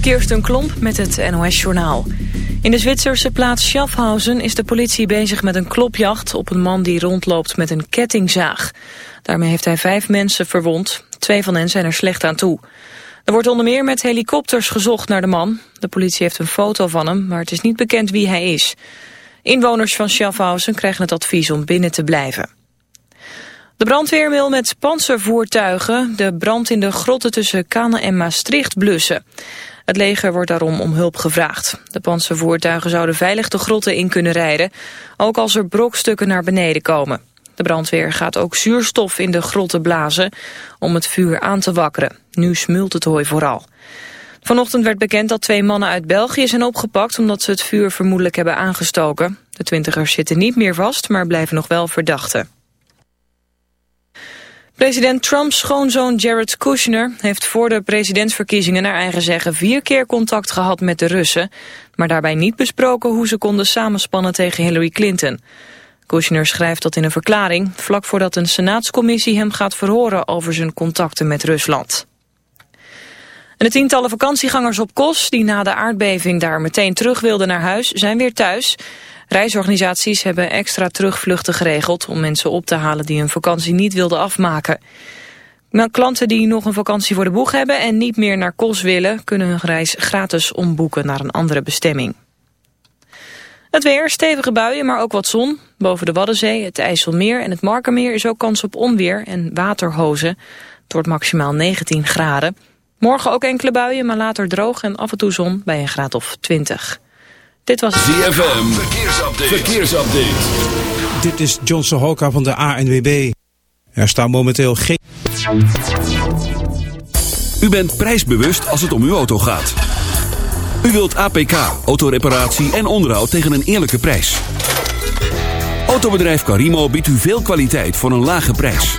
Kirsten Klomp met het NOS-journaal. In de Zwitserse plaats Schaffhausen is de politie bezig met een klopjacht... op een man die rondloopt met een kettingzaag. Daarmee heeft hij vijf mensen verwond. Twee van hen zijn er slecht aan toe. Er wordt onder meer met helikopters gezocht naar de man. De politie heeft een foto van hem, maar het is niet bekend wie hij is. Inwoners van Schaffhausen krijgen het advies om binnen te blijven. De brandweer wil met panzervoertuigen de brand in de grotten tussen Kanen en Maastricht blussen. Het leger wordt daarom om hulp gevraagd. De panzervoertuigen zouden veilig de grotten in kunnen rijden, ook als er brokstukken naar beneden komen. De brandweer gaat ook zuurstof in de grotten blazen om het vuur aan te wakkeren. Nu smult het hooi vooral. Vanochtend werd bekend dat twee mannen uit België zijn opgepakt omdat ze het vuur vermoedelijk hebben aangestoken. De twintigers zitten niet meer vast, maar blijven nog wel verdachten. President Trumps schoonzoon Jared Kushner heeft voor de presidentsverkiezingen naar eigen zeggen vier keer contact gehad met de Russen, maar daarbij niet besproken hoe ze konden samenspannen tegen Hillary Clinton. Kushner schrijft dat in een verklaring, vlak voordat een senaatscommissie hem gaat verhoren over zijn contacten met Rusland. En de tientallen vakantiegangers op Kos, die na de aardbeving daar meteen terug wilden naar huis, zijn weer thuis. Reisorganisaties hebben extra terugvluchten geregeld om mensen op te halen die hun vakantie niet wilden afmaken. Maar klanten die nog een vakantie voor de boeg hebben en niet meer naar Kos willen, kunnen hun reis gratis omboeken naar een andere bestemming. Het weer, stevige buien, maar ook wat zon. Boven de Waddenzee, het IJsselmeer en het Markermeer is ook kans op onweer en waterhozen. Het wordt maximaal 19 graden. Morgen ook enkele buien, maar later droog en af en toe zon bij een graad of 20. Dit was ZFM, verkeersupdate. verkeersupdate. Dit is John Sohoka van de ANWB. Er staan momenteel geen... U bent prijsbewust als het om uw auto gaat. U wilt APK, autoreparatie en onderhoud tegen een eerlijke prijs. Autobedrijf Carimo biedt u veel kwaliteit voor een lage prijs.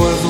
Was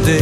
day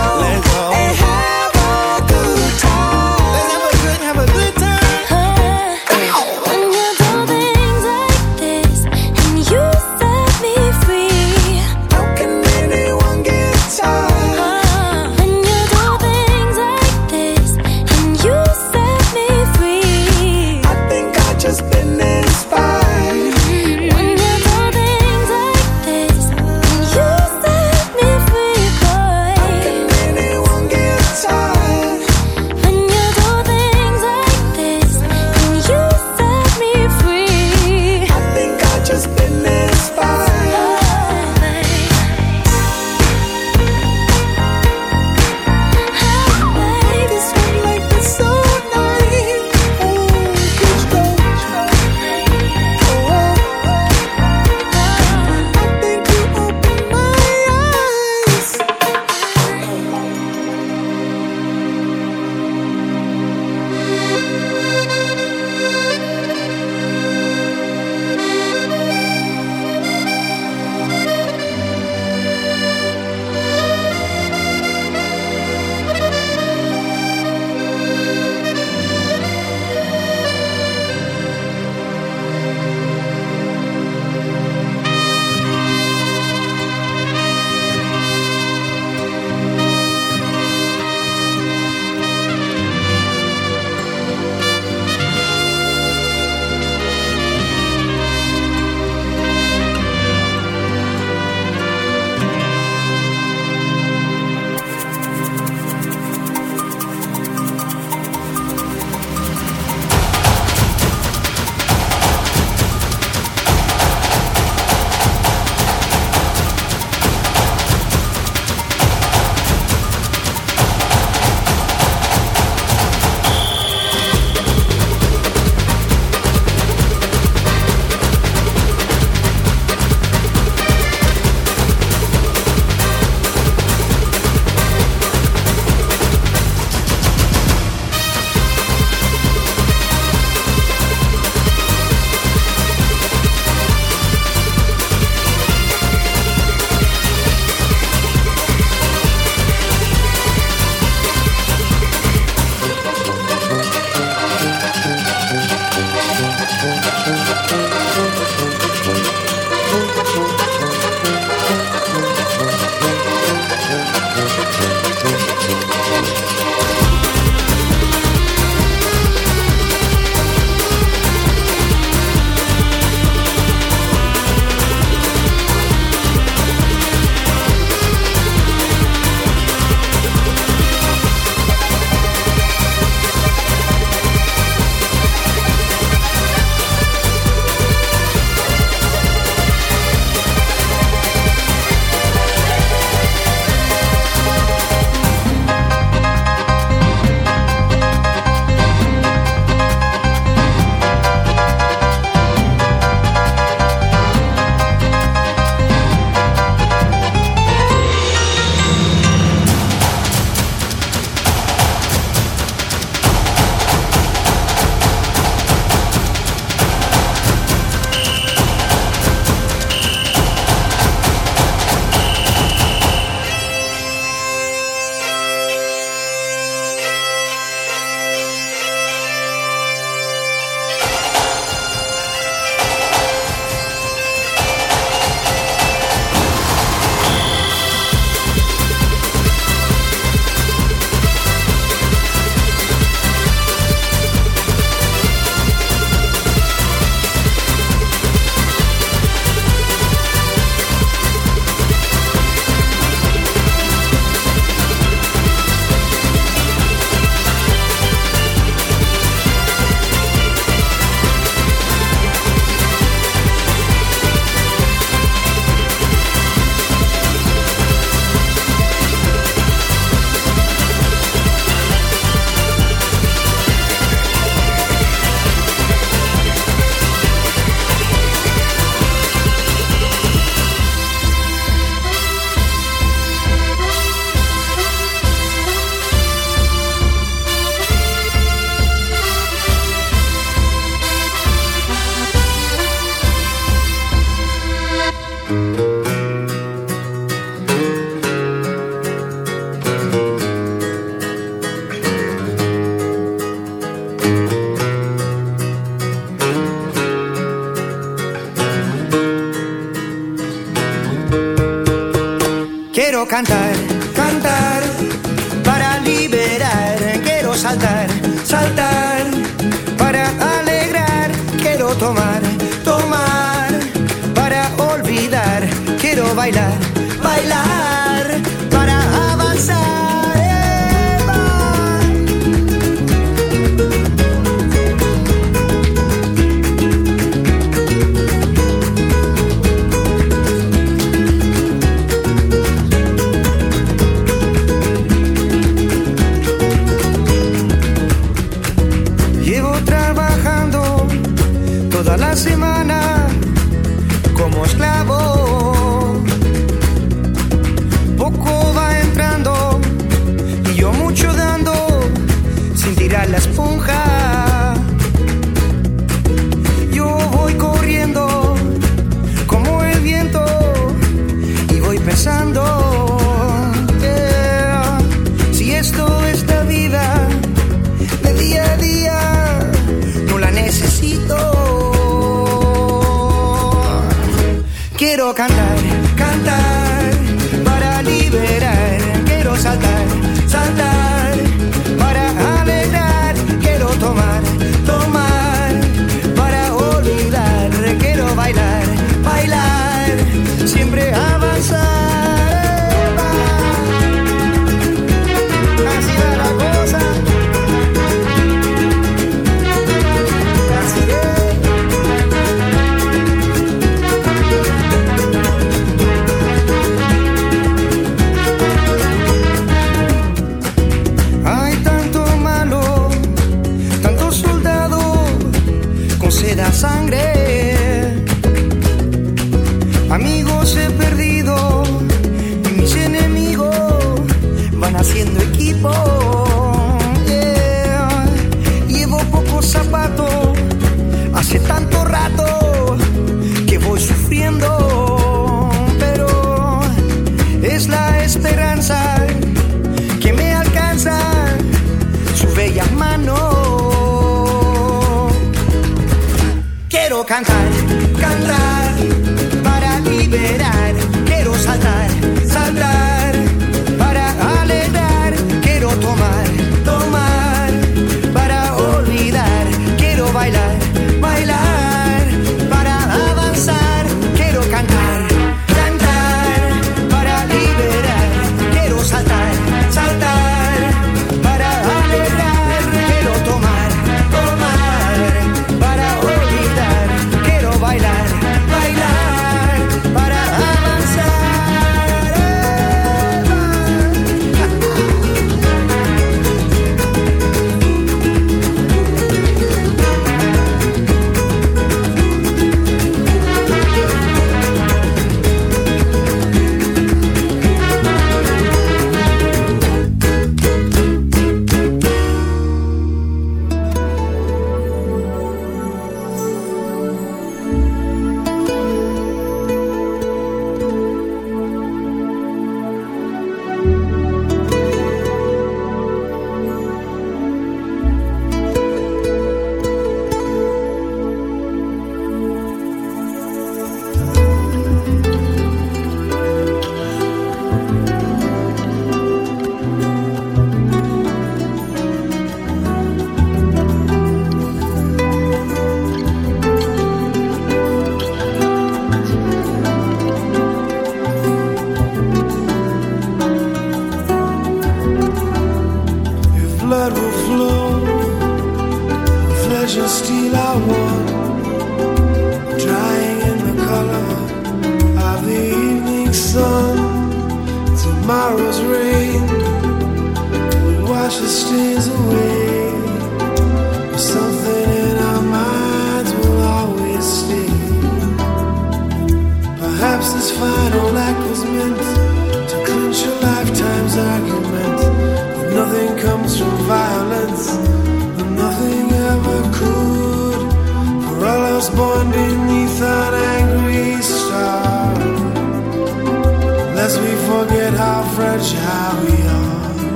cantar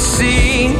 see.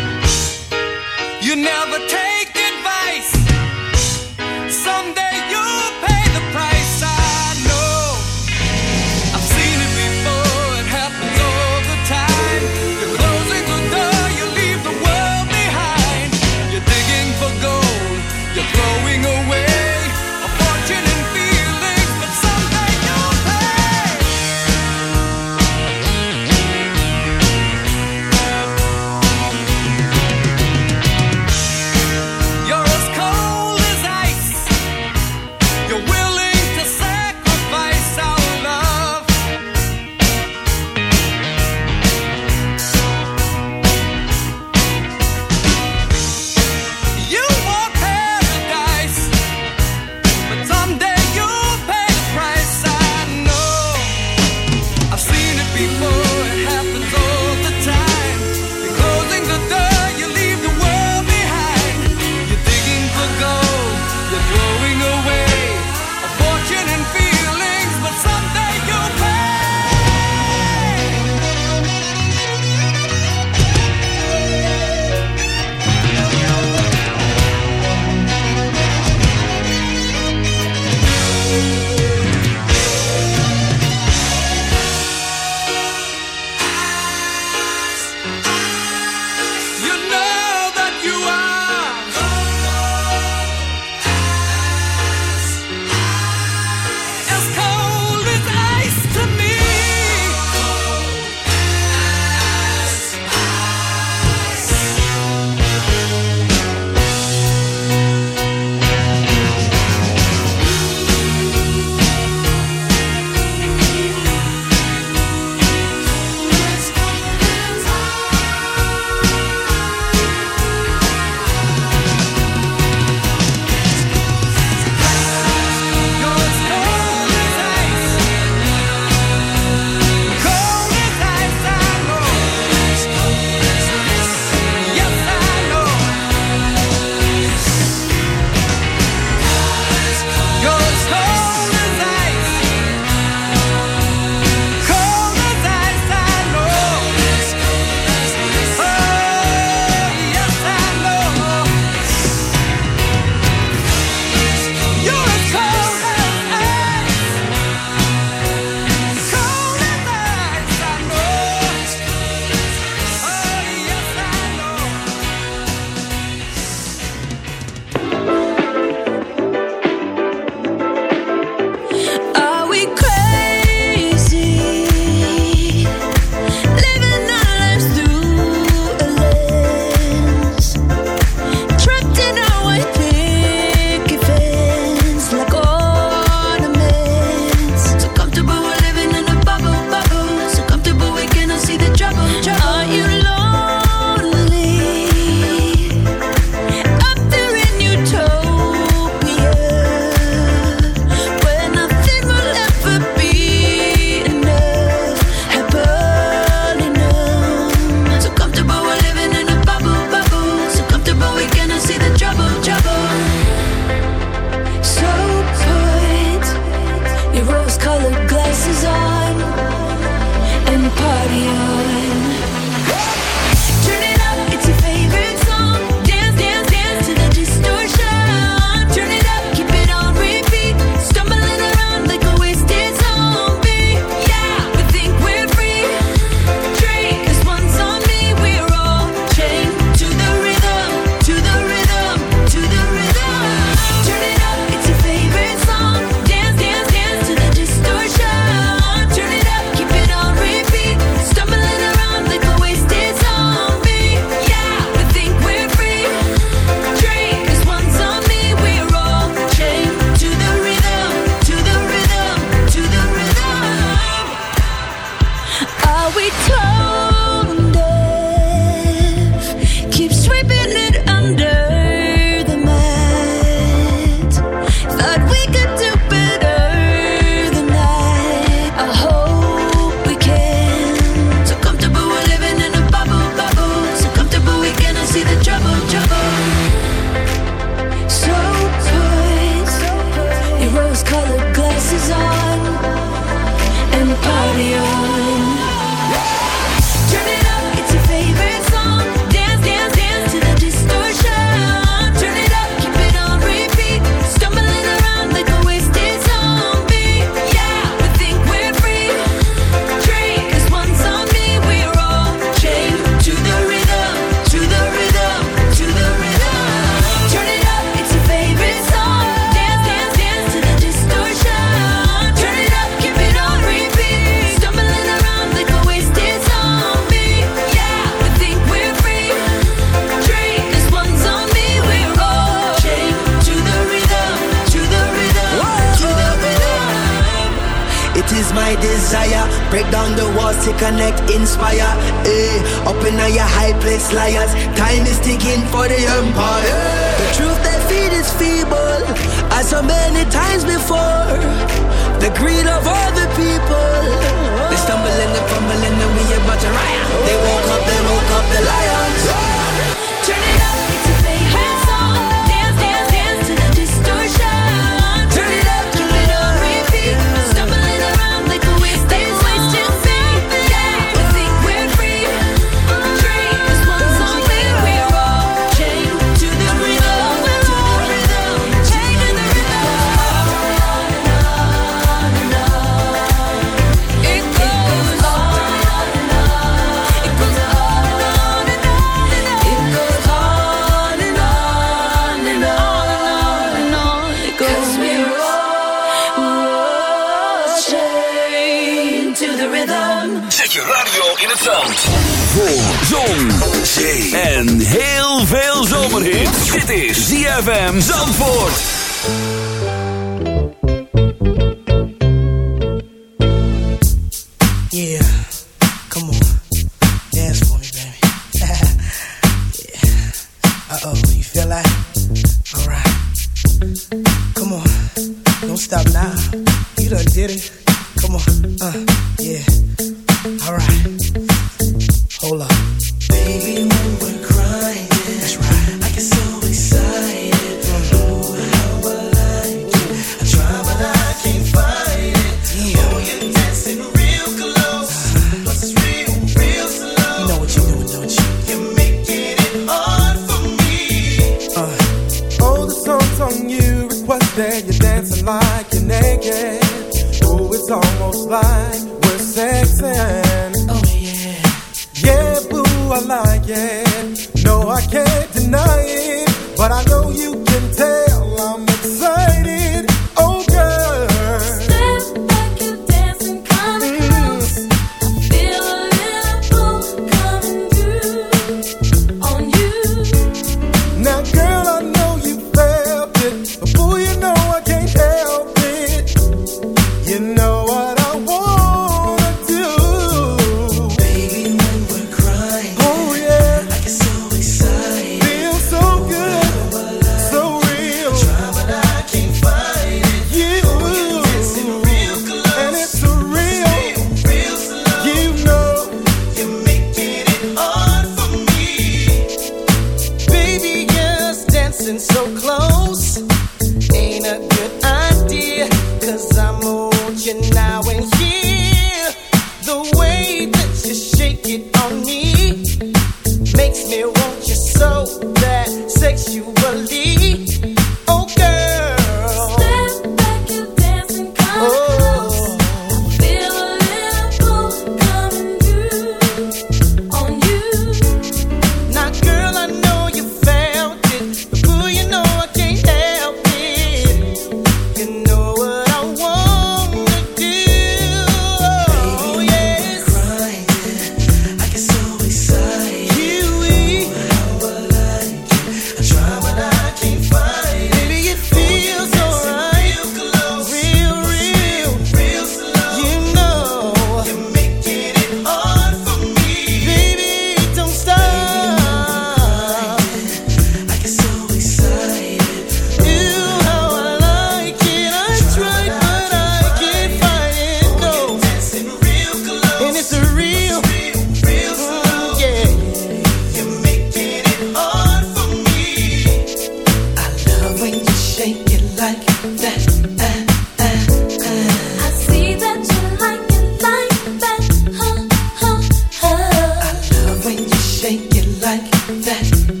like that.